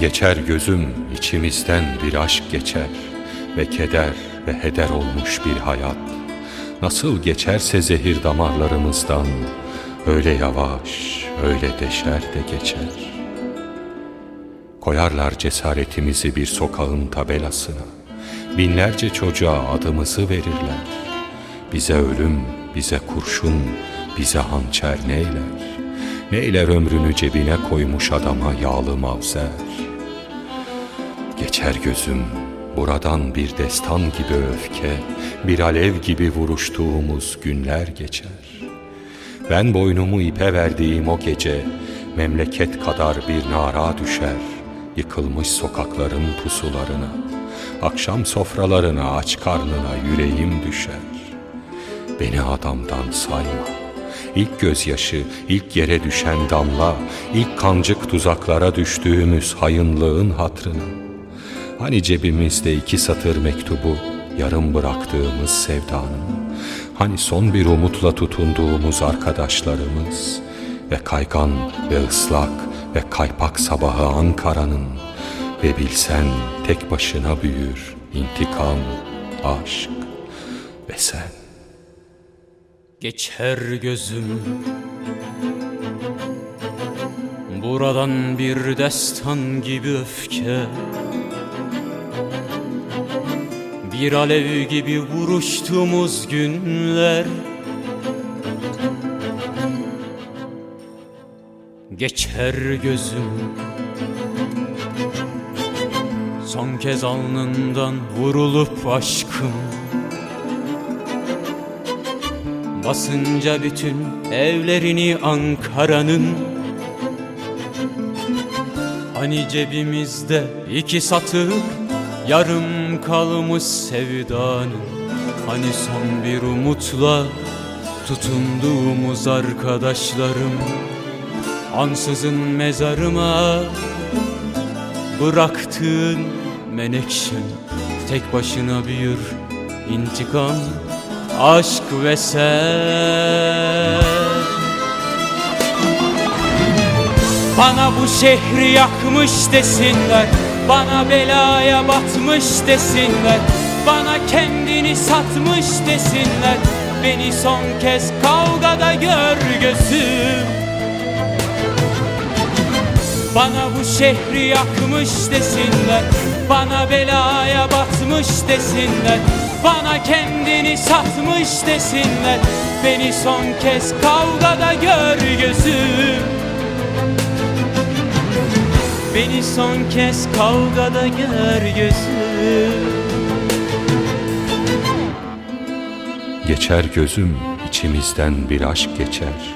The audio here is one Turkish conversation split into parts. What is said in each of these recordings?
Geçer gözüm içimizden bir aşk geçer Ve keder ve heder olmuş bir hayat. Nasıl geçerse zehir damarlarımızdan Öyle yavaş, öyle deşer de geçer. Koyarlar cesaretimizi bir sokağın tabelasına Binlerce çocuğa adımızı verirler. Bize ölüm, bize kurşun, bize hançer neyler? Neyler ömrünü cebine koymuş adama yağlı mavzer Geçer gözüm buradan bir destan gibi öfke Bir alev gibi vuruştuğumuz günler geçer Ben boynumu ipe verdiğim o gece Memleket kadar bir nara düşer Yıkılmış sokakların pusularına Akşam sofralarına aç karnına yüreğim düşer Beni adamdan sayma İlk gözyaşı, ilk yere düşen damla, ilk kancık tuzaklara düştüğümüz hayınlığın hatrına. Hani cebimizde iki satır mektubu, yarım bıraktığımız sevdanın, hani son bir umutla tutunduğumuz arkadaşlarımız? Ve kaygan ve ıslak ve kaypak sabahı Ankara'nın? Ve bilsen tek başına büyür intikam, aşk ve sen. Geçer gözüm. Buradan bir destan gibi öfke Bir alev gibi vuruştuğumuz günler. Geçer gözüm. Son kez alnından vurulup aşkım. Basınca bütün evlerini Ankara'nın. Hani cebimizde iki satır yarım kalmış sevdanın Hani son bir umutla tutunduğumuz arkadaşlarım. Ansızın mezarıma bıraktığın menekşen Tek başına büyür intikam aşk ve sen. Bana bu şehri yakmış desinler Bana belaya batmış desinler. Bana kendini satmış desinler. Beni son kez kavgada gör gözüm. Bana bu şehri yakmış desinler. Bana belaya batmış desinler. Bana kendini satmış desinler. Beni son kez kavgada gör gözüm Beni son kez kavgada gör gözüm Geçer gözüm içimizden bir aşk geçer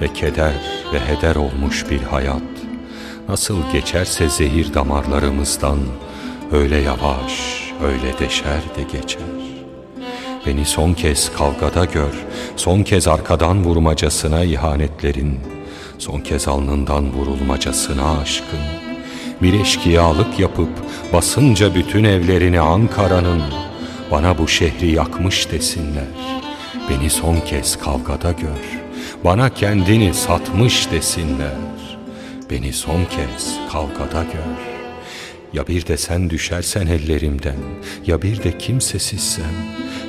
Ve keder ve heder olmuş bir hayat. Nasıl geçerse zehir damarlarımızdan Öyle yavaş, öyle deşer de geçer. Beni son kez kavgada gör, son kez arkadan vurmacasına ihanetlerin, son kez alnından vurulmacasına aşkın. Bir eşkıyalık yapıp basınca bütün evlerini Ankara'nın, bana bu şehri yakmış desinler. Beni son kez kavgada gör, bana kendini satmış desinler. Beni son kez kavgada gör. Ya bir de sen düşersen ellerimden, ya bir de kimsesizsem,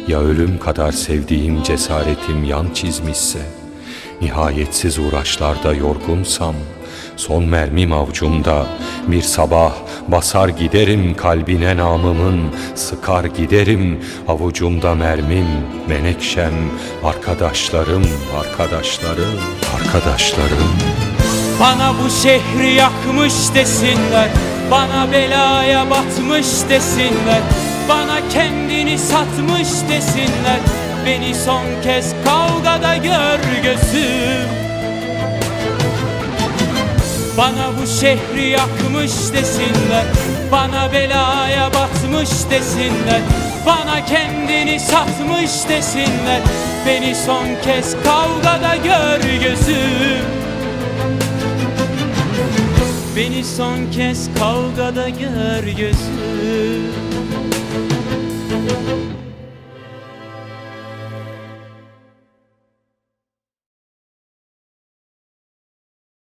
ya ölüm kadar sevdiğim cesaretim yan çizmişse, nihayetsiz uğraşlarda yorgunsam, son mermim avcumda, bir sabah basar giderim kalbine namımın, sıkar giderim avucumda mermim, menekşem, arkadaşlarım, arkadaşlarım, arkadaşlarım. Bana bu şehri yakmış desinler. Bana belaya batmış desinler. Bana kendini satmış desinler. Beni son kez kavgada gör gözüm Bana bu şehri yakmış desinler Bana belaya batmış desinler Bana kendini satmış desinler. Beni son kez kavgada gör gözüm. Beni son kez kavgada gör gözüm